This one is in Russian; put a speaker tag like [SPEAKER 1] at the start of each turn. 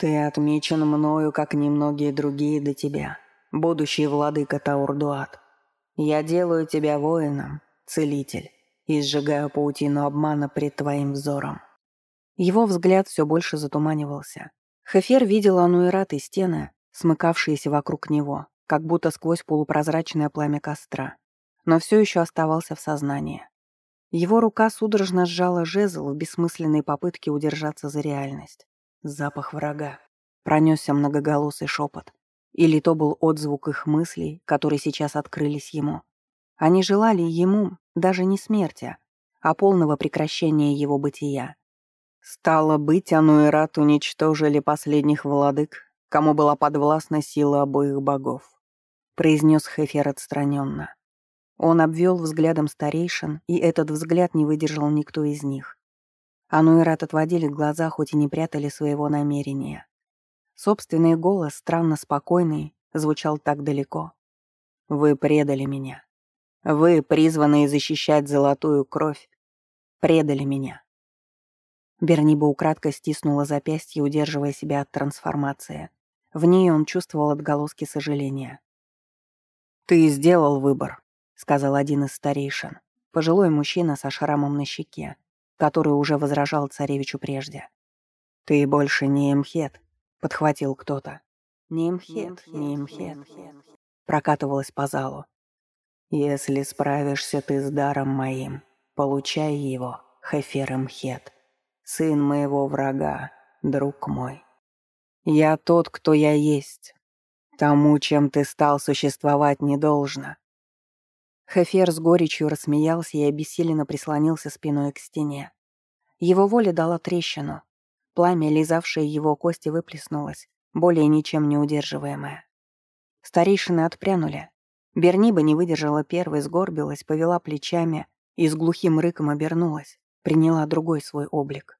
[SPEAKER 1] Ты отмечен мною, как немногие другие до тебя, будущий владыка Таурдуат. Я делаю тебя воином, целитель, и сжигаю паутину обмана пред твоим взором». Его взгляд все больше затуманивался. Хефер видел Ануэрат и стены, смыкавшиеся вокруг него, как будто сквозь полупрозрачное пламя костра, но все еще оставался в сознании. Его рука судорожно сжала жезл в бессмысленной попытке удержаться за реальность. Запах врага. Пронесся многоголосый шепот. Или то был отзвук их мыслей, которые сейчас открылись ему. Они желали ему даже не смерти, а полного прекращения его бытия. Стало быть, Ануэрат уничтожили последних владык, кому была подвластна сила обоих богов, произнес Хефер отстраненно. Он обвел взглядом старейшин, и этот взгляд не выдержал никто из них. Ануэрат отводили глаза, хоть и не прятали своего намерения. Собственный голос, странно спокойный, звучал так далеко. «Вы предали меня. Вы, призванные защищать золотую кровь, предали меня». Берниба украдко стиснула запястье, удерживая себя от трансформации. В ней он чувствовал отголоски сожаления. «Ты сделал выбор», сказал один из старейшин, пожилой мужчина со шрамом на щеке, который уже возражал царевичу прежде. «Ты больше не Эмхет», — подхватил кто-то. «Не Эмхет, не Эмхет», — прокатывалось по залу. «Если справишься ты с даром моим, получай его, Хефер Эмхет, сын моего врага, друг мой. Я тот, кто я есть. Тому, чем ты стал существовать, не должно. Хефер с горечью рассмеялся и обессиленно прислонился спиной к стене. Его воля дала трещину. Пламя, лизавшее его кости, выплеснулось, более ничем не удерживаемое. Старейшины отпрянули. Берниба не выдержала первой, сгорбилась, повела плечами и с глухим рыком обернулась, приняла другой свой облик.